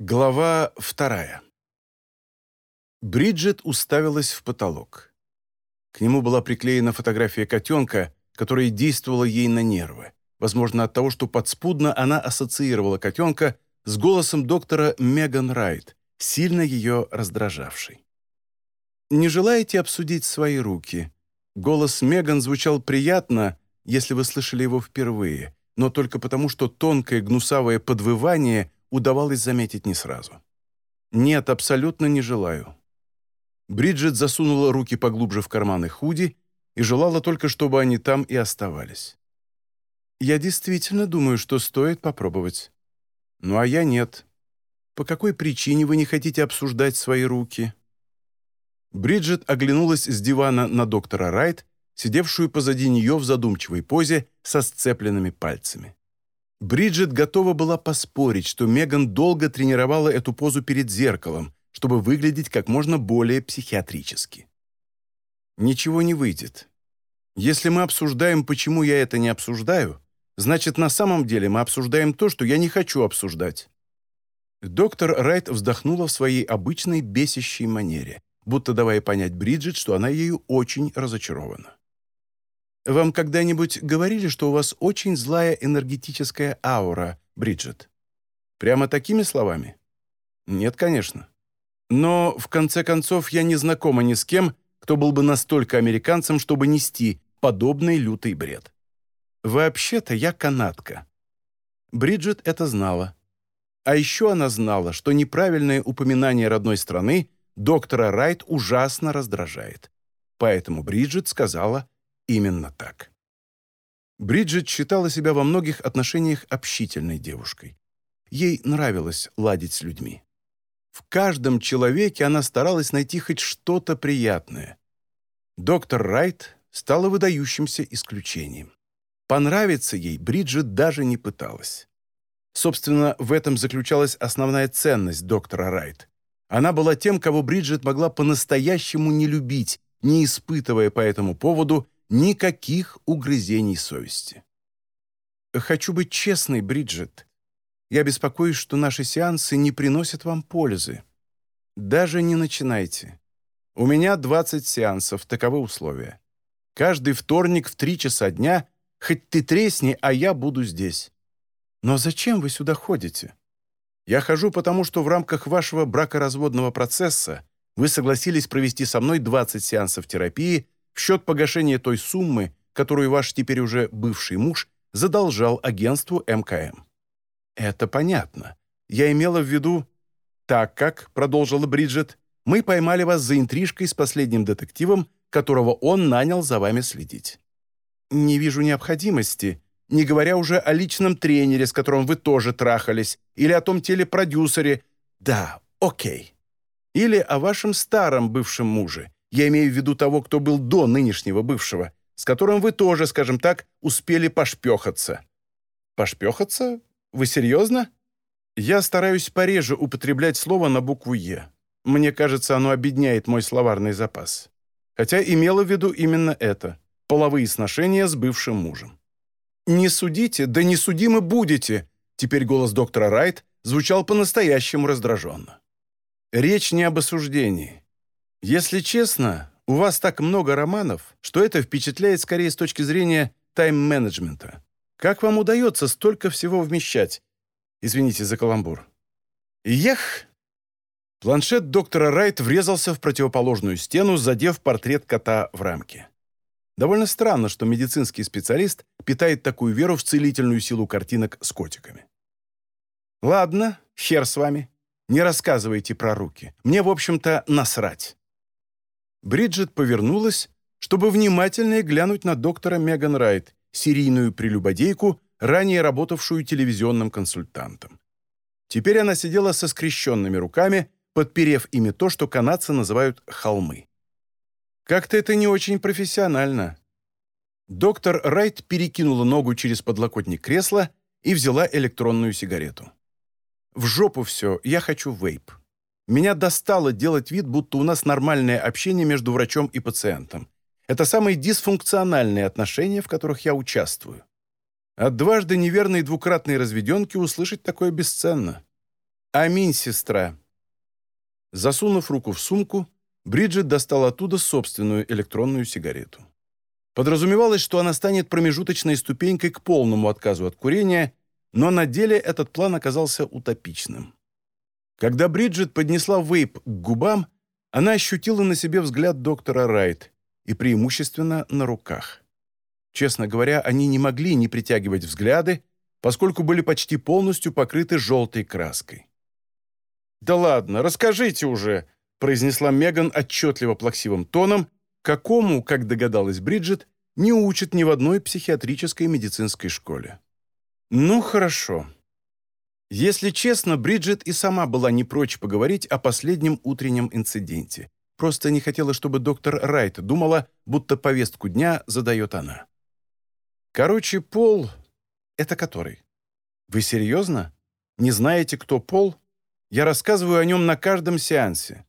Глава вторая. Бриджит уставилась в потолок. К нему была приклеена фотография котенка, которая действовала ей на нервы. Возможно, от того, что подспудно она ассоциировала котенка с голосом доктора Меган Райт, сильно ее раздражавший. «Не желаете обсудить свои руки?» Голос Меган звучал приятно, если вы слышали его впервые, но только потому, что тонкое гнусавое подвывание – удавалось заметить не сразу. «Нет, абсолютно не желаю». Бриджит засунула руки поглубже в карманы худи и желала только, чтобы они там и оставались. «Я действительно думаю, что стоит попробовать». «Ну а я нет. По какой причине вы не хотите обсуждать свои руки?» Бриджит оглянулась с дивана на доктора Райт, сидевшую позади нее в задумчивой позе со сцепленными пальцами. Бриджит готова была поспорить, что Меган долго тренировала эту позу перед зеркалом, чтобы выглядеть как можно более психиатрически. Ничего не выйдет. Если мы обсуждаем, почему я это не обсуждаю, значит, на самом деле мы обсуждаем то, что я не хочу обсуждать. Доктор Райт вздохнула в своей обычной бесящей манере, будто давая понять Бриджит, что она ею очень разочарована. Вам когда-нибудь говорили, что у вас очень злая энергетическая аура, Бриджит? Прямо такими словами? Нет, конечно. Но, в конце концов, я не знакома ни с кем, кто был бы настолько американцем, чтобы нести подобный лютый бред. Вообще-то я канадка. Бриджит это знала. А еще она знала, что неправильное упоминание родной страны доктора Райт ужасно раздражает. Поэтому Бриджит сказала именно так. Бриджит считала себя во многих отношениях общительной девушкой. Ей нравилось ладить с людьми. В каждом человеке она старалась найти хоть что-то приятное. Доктор Райт стала выдающимся исключением. Понравиться ей Бриджит даже не пыталась. Собственно, в этом заключалась основная ценность доктора Райт. Она была тем, кого Бриджит могла по-настоящему не любить, не испытывая по этому поводу Никаких угрызений совести. Хочу быть честной, Бриджит. Я беспокоюсь, что наши сеансы не приносят вам пользы. Даже не начинайте. У меня 20 сеансов, таковы условия. Каждый вторник в 3 часа дня, хоть ты тресни, а я буду здесь. Но зачем вы сюда ходите? Я хожу потому, что в рамках вашего бракоразводного процесса вы согласились провести со мной 20 сеансов терапии в счет погашения той суммы, которую ваш теперь уже бывший муж задолжал агентству МКМ. Это понятно. Я имела в виду... Так как, продолжила Бриджит, мы поймали вас за интрижкой с последним детективом, которого он нанял за вами следить. Не вижу необходимости, не говоря уже о личном тренере, с которым вы тоже трахались, или о том телепродюсере. Да, окей. Или о вашем старом бывшем муже, я имею в виду того, кто был до нынешнего бывшего, с которым вы тоже, скажем так, успели пошпехаться». «Пошпехаться? Вы серьезно?» «Я стараюсь пореже употреблять слово на букву «Е». Мне кажется, оно обедняет мой словарный запас. Хотя имело в виду именно это – половые сношения с бывшим мужем. «Не судите, да не судимы будете!» Теперь голос доктора Райт звучал по-настоящему раздраженно. Речь не об осуждении. Если честно, у вас так много романов, что это впечатляет скорее с точки зрения тайм-менеджмента. Как вам удается столько всего вмещать? Извините за каламбур. Ех! Планшет доктора Райт врезался в противоположную стену, задев портрет кота в рамке. Довольно странно, что медицинский специалист питает такую веру в целительную силу картинок с котиками. «Ладно, хер с вами. Не рассказывайте про руки. Мне, в общем-то, насрать. Бриджит повернулась, чтобы внимательнее глянуть на доктора Меган Райт, серийную прелюбодейку, ранее работавшую телевизионным консультантом. Теперь она сидела со скрещенными руками, подперев ими то, что канадцы называют «холмы». Как-то это не очень профессионально. Доктор Райт перекинула ногу через подлокотник кресла и взяла электронную сигарету. «В жопу все, я хочу вейп». Меня достало делать вид, будто у нас нормальное общение между врачом и пациентом. Это самые дисфункциональные отношения, в которых я участвую. От дважды неверной двукратной разведенки услышать такое бесценно. «Аминь, сестра». Засунув руку в сумку, Бриджит достала оттуда собственную электронную сигарету. Подразумевалось, что она станет промежуточной ступенькой к полному отказу от курения, но на деле этот план оказался утопичным. Когда Бриджит поднесла вейп к губам, она ощутила на себе взгляд доктора Райт и преимущественно на руках. Честно говоря, они не могли не притягивать взгляды, поскольку были почти полностью покрыты желтой краской. «Да ладно, расскажите уже», — произнесла Меган отчетливо плаксивым тоном, какому, как догадалась Бриджит, не учат ни в одной психиатрической медицинской школе. «Ну, хорошо». Если честно, Бриджит и сама была не прочь поговорить о последнем утреннем инциденте. Просто не хотела, чтобы доктор Райт думала, будто повестку дня задает она. Короче, Пол... Это который? Вы серьезно? Не знаете, кто Пол? Я рассказываю о нем на каждом сеансе.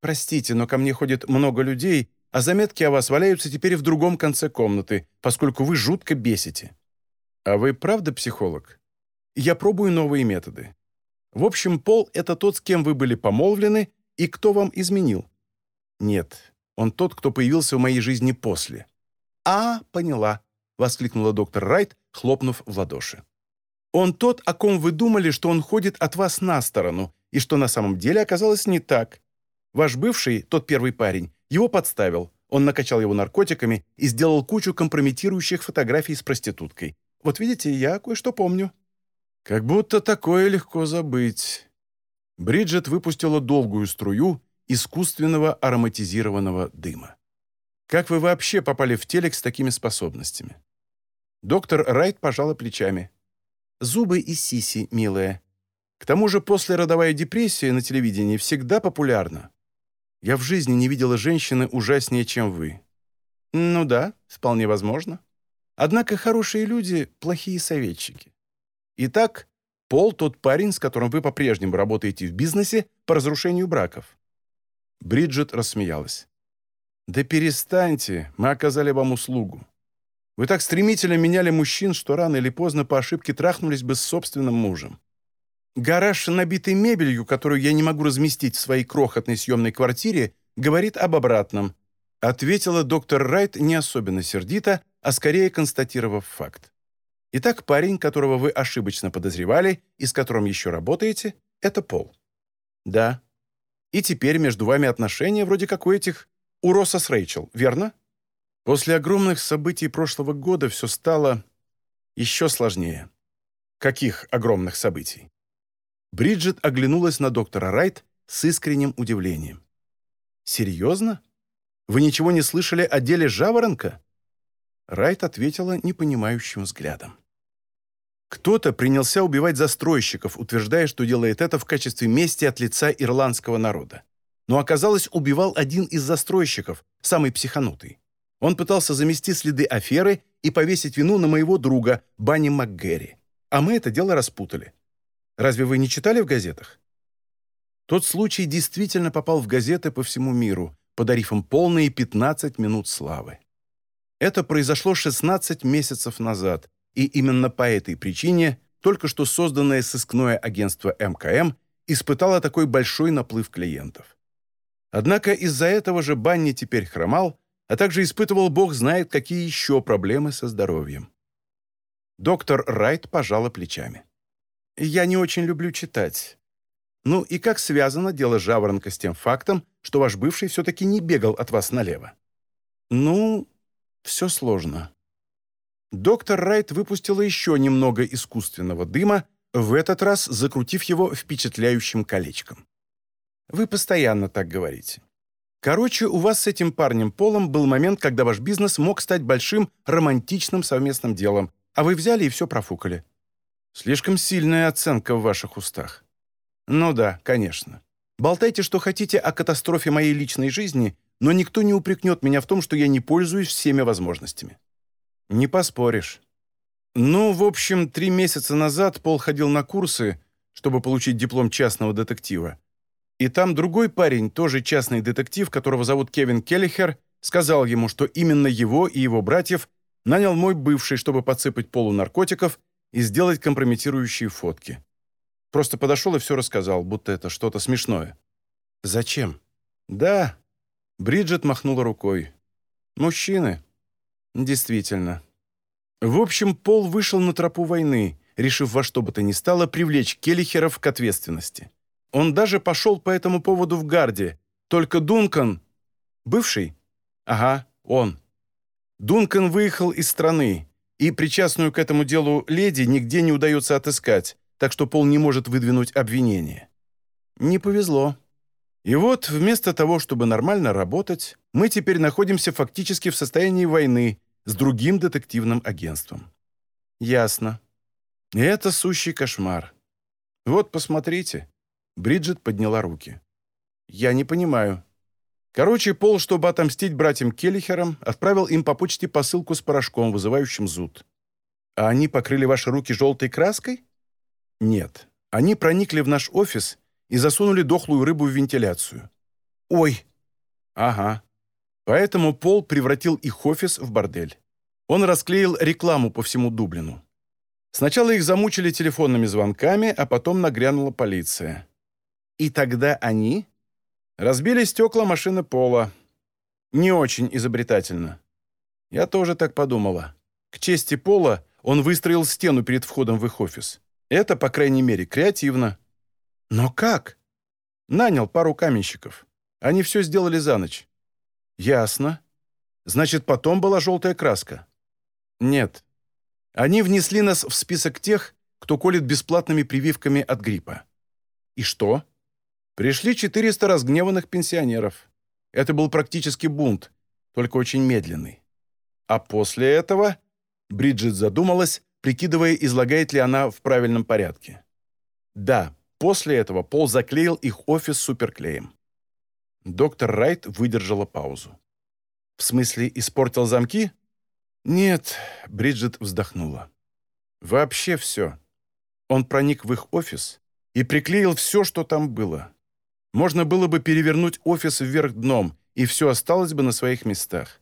Простите, но ко мне ходит много людей, а заметки о вас валяются теперь в другом конце комнаты, поскольку вы жутко бесите. А вы правда психолог? Я пробую новые методы. В общем, Пол — это тот, с кем вы были помолвлены, и кто вам изменил. Нет, он тот, кто появился в моей жизни после. «А, поняла», — воскликнула доктор Райт, хлопнув в ладоши. Он тот, о ком вы думали, что он ходит от вас на сторону, и что на самом деле оказалось не так. Ваш бывший, тот первый парень, его подставил. Он накачал его наркотиками и сделал кучу компрометирующих фотографий с проституткой. Вот видите, я кое-что помню». «Как будто такое легко забыть». Бриджит выпустила долгую струю искусственного ароматизированного дыма. «Как вы вообще попали в телек с такими способностями?» Доктор Райт пожала плечами. Зубы и сиси, милая. К тому же послеродовая депрессия на телевидении всегда популярна. Я в жизни не видела женщины ужаснее, чем вы. Ну да, вполне возможно. Однако хорошие люди – плохие советчики. Итак, Пол – тот парень, с которым вы по-прежнему работаете в бизнесе по разрушению браков. Бриджит рассмеялась. «Да перестаньте, мы оказали вам услугу. Вы так стремительно меняли мужчин, что рано или поздно по ошибке трахнулись бы с собственным мужем. Гараж, набитый мебелью, которую я не могу разместить в своей крохотной съемной квартире, говорит об обратном», ответила доктор Райт не особенно сердито, а скорее констатировав факт. Итак, парень, которого вы ошибочно подозревали и с которым еще работаете, это Пол. Да. И теперь между вами отношения вроде как у этих у Росса с Рэйчел, верно? После огромных событий прошлого года все стало еще сложнее. Каких огромных событий? Бриджит оглянулась на доктора Райт с искренним удивлением. «Серьезно? Вы ничего не слышали о деле Жаворонка?» Райт ответила непонимающим взглядом. Кто-то принялся убивать застройщиков, утверждая, что делает это в качестве мести от лица ирландского народа. Но оказалось, убивал один из застройщиков, самый психанутый. Он пытался замести следы аферы и повесить вину на моего друга, Банни МакГерри. А мы это дело распутали. Разве вы не читали в газетах? Тот случай действительно попал в газеты по всему миру, подарив им полные 15 минут славы. Это произошло 16 месяцев назад, и именно по этой причине только что созданное сыскное агентство МКМ испытало такой большой наплыв клиентов. Однако из-за этого же Банни теперь хромал, а также испытывал бог знает какие еще проблемы со здоровьем. Доктор Райт пожала плечами. «Я не очень люблю читать. Ну и как связано дело Жаворонка с тем фактом, что ваш бывший все-таки не бегал от вас налево?» «Ну, все сложно». Доктор Райт выпустила еще немного искусственного дыма, в этот раз закрутив его впечатляющим колечком. «Вы постоянно так говорите. Короче, у вас с этим парнем Полом был момент, когда ваш бизнес мог стать большим романтичным совместным делом, а вы взяли и все профукали. Слишком сильная оценка в ваших устах. Ну да, конечно. Болтайте, что хотите о катастрофе моей личной жизни, но никто не упрекнет меня в том, что я не пользуюсь всеми возможностями. Не поспоришь. Ну, в общем, три месяца назад Пол ходил на курсы, чтобы получить диплом частного детектива. И там другой парень, тоже частный детектив, которого зовут Кевин Келлихер, сказал ему, что именно его и его братьев нанял мой бывший, чтобы подсыпать полу наркотиков и сделать компрометирующие фотки. Просто подошел и все рассказал, будто это что-то смешное». «Зачем?» «Да». Бриджит махнула рукой. «Мужчины». «Действительно». В общем, Пол вышел на тропу войны, решив во что бы то ни стало привлечь Келлихеров к ответственности. Он даже пошел по этому поводу в гарде, только Дункан... Бывший? Ага, он. Дункан выехал из страны, и причастную к этому делу леди нигде не удается отыскать, так что Пол не может выдвинуть обвинение. Не повезло. И вот, вместо того, чтобы нормально работать, мы теперь находимся фактически в состоянии войны с другим детективным агентством. Ясно. Это сущий кошмар. Вот, посмотрите. Бриджит подняла руки. Я не понимаю. Короче, Пол, чтобы отомстить братьям Келлихерам, отправил им по почте посылку с порошком, вызывающим зуд. А они покрыли ваши руки желтой краской? Нет. Они проникли в наш офис и засунули дохлую рыбу в вентиляцию. Ой! Ага. Поэтому Пол превратил их офис в бордель. Он расклеил рекламу по всему Дублину. Сначала их замучили телефонными звонками, а потом нагрянула полиция. И тогда они Разбили стекла машины Пола. Не очень изобретательно. Я тоже так подумала. К чести Пола он выстроил стену перед входом в их офис. Это, по крайней мере, креативно. Но как? Нанял пару каменщиков. Они все сделали за ночь. Ясно. Значит, потом была желтая краска. Нет. Они внесли нас в список тех, кто колет бесплатными прививками от гриппа. И что? Пришли 400 разгневанных пенсионеров. Это был практически бунт, только очень медленный. А после этого Бриджит задумалась, прикидывая, излагает ли она в правильном порядке. Да, после этого Пол заклеил их офис суперклеем. Доктор Райт выдержала паузу. «В смысле, испортил замки?» «Нет», — Бриджит вздохнула. «Вообще все. Он проник в их офис и приклеил все, что там было. Можно было бы перевернуть офис вверх дном, и все осталось бы на своих местах.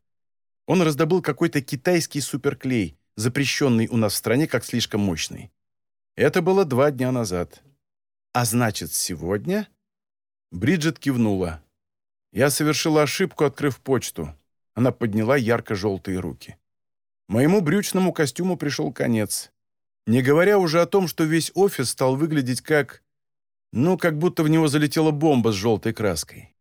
Он раздобыл какой-то китайский суперклей, запрещенный у нас в стране как слишком мощный. Это было два дня назад. А значит, сегодня? Бриджит кивнула. Я совершила ошибку, открыв почту. Она подняла ярко-желтые руки. Моему брючному костюму пришел конец. Не говоря уже о том, что весь офис стал выглядеть как... Ну, как будто в него залетела бомба с желтой краской.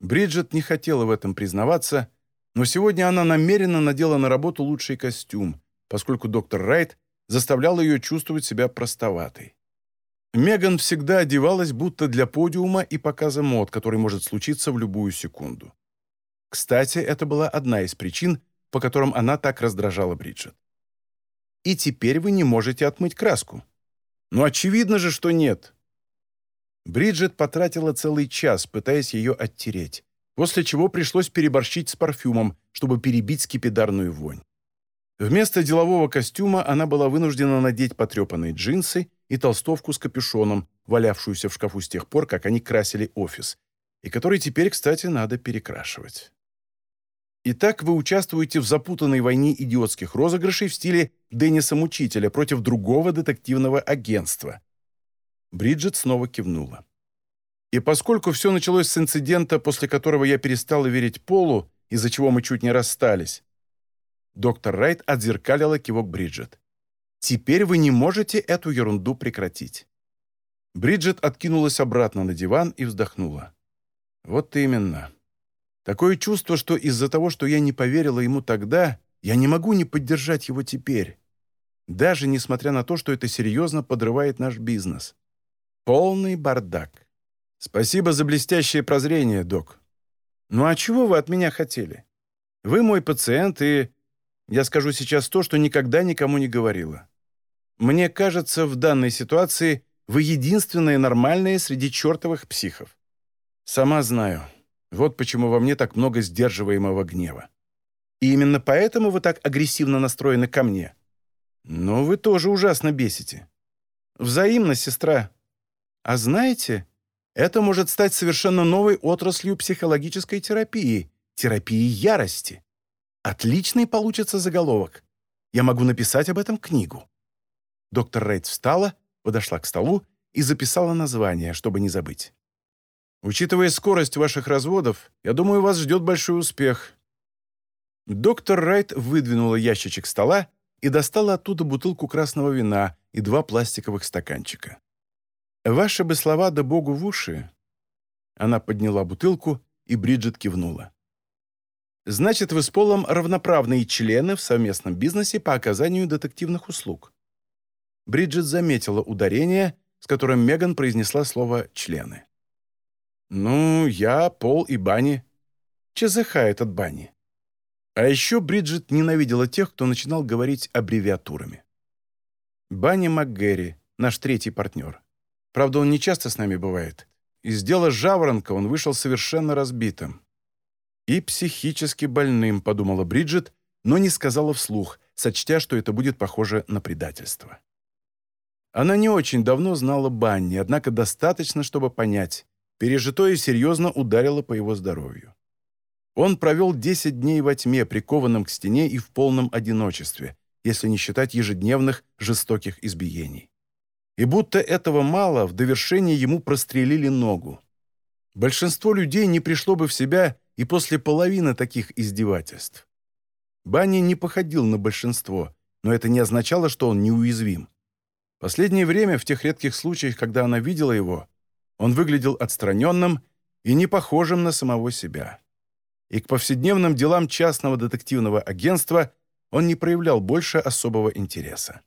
Бриджит не хотела в этом признаваться, но сегодня она намеренно надела на работу лучший костюм, поскольку доктор Райт заставлял ее чувствовать себя простоватой. Меган всегда одевалась будто для подиума и показа мод, который может случиться в любую секунду. Кстати, это была одна из причин, по которым она так раздражала Бриджит. «И теперь вы не можете отмыть краску». «Ну, очевидно же, что нет. Бриджит потратила целый час, пытаясь ее оттереть, после чего пришлось переборщить с парфюмом, чтобы перебить скипидарную вонь. Вместо делового костюма она была вынуждена надеть потрепанные джинсы и толстовку с капюшоном, валявшуюся в шкафу с тех пор, как они красили офис, и который теперь, кстати, надо перекрашивать. Итак, вы участвуете в запутанной войне идиотских розыгрышей в стиле Денниса Мучителя против другого детективного агентства – Бриджит снова кивнула. И поскольку все началось с инцидента, после которого я перестала верить Полу, из-за чего мы чуть не расстались, доктор Райт отзеркалила кивок Бриджит. «Теперь вы не можете эту ерунду прекратить». Бриджит откинулась обратно на диван и вздохнула. «Вот именно. Такое чувство, что из-за того, что я не поверила ему тогда, я не могу не поддержать его теперь. Даже несмотря на то, что это серьезно подрывает наш бизнес. Полный бардак. Спасибо за блестящее прозрение, док. Ну а чего вы от меня хотели? Вы мой пациент, и я скажу сейчас то, что никогда никому не говорила. Мне кажется, в данной ситуации вы единственные нормальные среди чертовых психов. Сама знаю. Вот почему во мне так много сдерживаемого гнева. И именно поэтому вы так агрессивно настроены ко мне. Но вы тоже ужасно бесите. Взаимно, сестра. А знаете, это может стать совершенно новой отраслью психологической терапии, терапии ярости. Отличный получится заголовок. Я могу написать об этом книгу. Доктор Рейд встала, подошла к столу и записала название, чтобы не забыть. «Учитывая скорость ваших разводов, я думаю, вас ждет большой успех». Доктор Райт выдвинула ящичек стола и достала оттуда бутылку красного вина и два пластиковых стаканчика. «Ваши бы слова да богу в уши!» Она подняла бутылку, и Бриджит кивнула. «Значит, вы с Полом равноправные члены в совместном бизнесе по оказанию детективных услуг». Бриджит заметила ударение, с которым Меган произнесла слово «члены». «Ну, я, Пол и Банни. ЧЗХ этот Банни. А еще Бриджит ненавидела тех, кто начинал говорить аббревиатурами. Банни МакГерри, наш третий партнер. Правда, он не часто с нами бывает. Из дела Жаворонка он вышел совершенно разбитым. И психически больным, подумала Бриджит, но не сказала вслух, сочтя, что это будет похоже на предательство. Она не очень давно знала Банни, однако достаточно, чтобы понять, пережитое серьезно ударило по его здоровью. Он провел 10 дней во тьме, прикованном к стене и в полном одиночестве, если не считать ежедневных жестоких избиений. И будто этого мало, в довершение ему прострелили ногу. Большинство людей не пришло бы в себя и после половины таких издевательств. Банни не походил на большинство, но это не означало, что он неуязвим. Последнее время, в тех редких случаях, когда она видела его, он выглядел отстраненным и не похожим на самого себя и к повседневным делам частного детективного агентства он не проявлял больше особого интереса.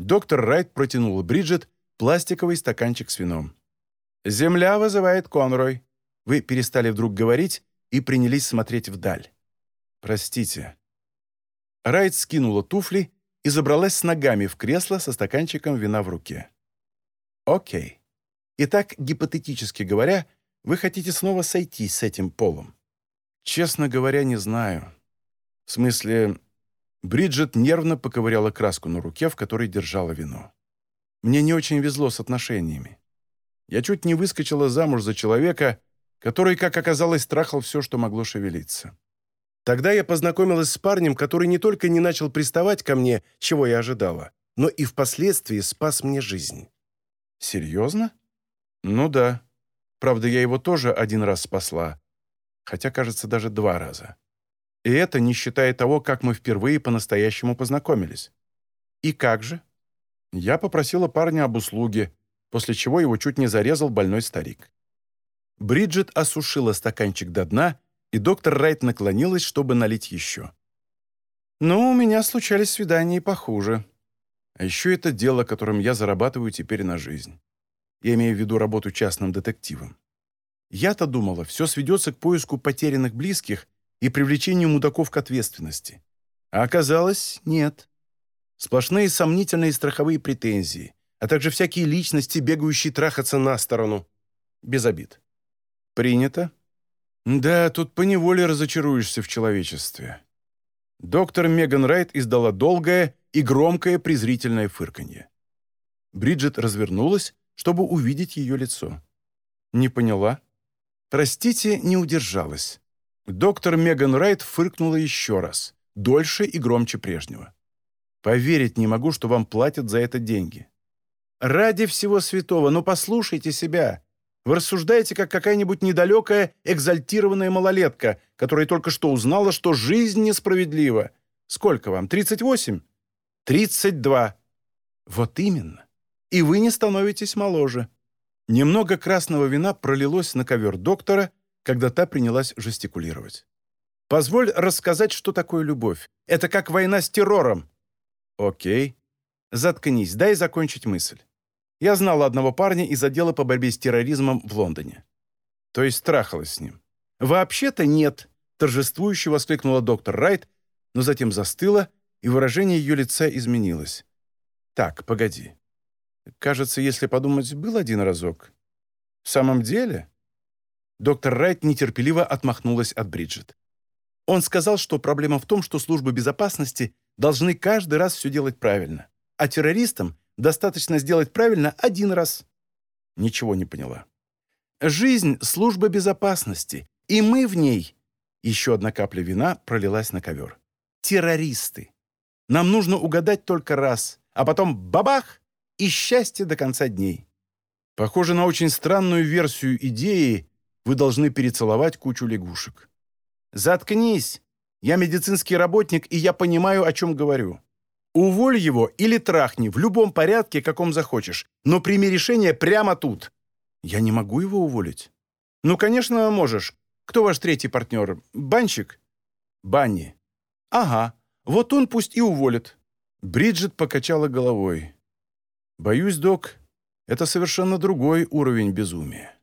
Доктор Райт протянул Бриджит пластиковый стаканчик с вином. «Земля вызывает Конрой». Вы перестали вдруг говорить и принялись смотреть вдаль. «Простите». Райт скинула туфли и забралась с ногами в кресло со стаканчиком вина в руке. «Окей. Итак, гипотетически говоря, вы хотите снова сойтись с этим полом. «Честно говоря, не знаю. В смысле...» Бриджит нервно поковыряла краску на руке, в которой держала вино. «Мне не очень везло с отношениями. Я чуть не выскочила замуж за человека, который, как оказалось, трахал все, что могло шевелиться. Тогда я познакомилась с парнем, который не только не начал приставать ко мне, чего я ожидала, но и впоследствии спас мне жизнь». «Серьезно?» «Ну да. Правда, я его тоже один раз спасла, хотя, кажется, даже два раза. И это не считая того, как мы впервые по-настоящему познакомились. И как же? Я попросила парня об услуге, после чего его чуть не зарезал больной старик. Бриджит осушила стаканчик до дна, и доктор Райт наклонилась, чтобы налить еще. «Ну, у меня случались свидания и похуже. А еще это дело, которым я зарабатываю теперь на жизнь. Я имею в виду работу частным детективом. Я-то думала, все сведется к поиску потерянных близких и привлечению мудаков к ответственности. А оказалось, нет. Сплошные сомнительные страховые претензии, а также всякие личности, бегающие трахаться на сторону. Без обид. Принято? Да, тут поневоле разочаруешься в человечестве. Доктор Меган Райт издала долгое и громкое презрительное фырканье. Бриджит развернулась, чтобы увидеть ее лицо. Не поняла. Простите, не удержалась. Доктор Меган Райт фыркнула еще раз, дольше и громче прежнего. «Поверить не могу, что вам платят за это деньги». «Ради всего святого, ну послушайте себя. Вы рассуждаете, как какая-нибудь недалекая, экзальтированная малолетка, которая только что узнала, что жизнь несправедлива. Сколько вам, 38?» «32». «Вот именно. И вы не становитесь моложе. Немного красного вина пролилось на ковер доктора, когда та принялась жестикулировать. «Позволь рассказать, что такое любовь. Это как война с террором». «Окей. Заткнись, дай закончить мысль. Я знала одного парня из отдела по борьбе с терроризмом в Лондоне. То есть страхалась с ним. «Вообще-то нет», — торжествующе воскликнула доктор Райт, но затем застыла, и выражение ее лица изменилось. «Так, погоди. Кажется, если подумать, был один разок. В самом деле? Доктор Райт нетерпеливо отмахнулась от Бриджит. Он сказал, что проблема в том, что службы безопасности должны каждый раз все делать правильно, а террористам достаточно сделать правильно один раз. Ничего не поняла. Жизнь — служба безопасности, и мы в ней... Еще одна капля вина пролилась на ковер. Террористы. Нам нужно угадать только раз, а потом бабах! и счастья до конца дней. Похоже на очень странную версию идеи «Вы должны перецеловать кучу лягушек». «Заткнись! Я медицинский работник, и я понимаю, о чем говорю. Уволь его или трахни, в любом порядке, каком захочешь, но прими решение прямо тут». «Я не могу его уволить?» «Ну, конечно, можешь. Кто ваш третий партнер? Банщик?» «Банни». «Ага. Вот он пусть и уволит». Бриджит покачала головой. «Боюсь, док, это совершенно другой уровень безумия».